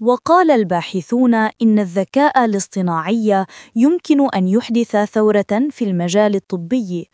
وقال الباحثون إن الذكاء الاصطناعي يمكن أن يحدث ثورة في المجال الطبي.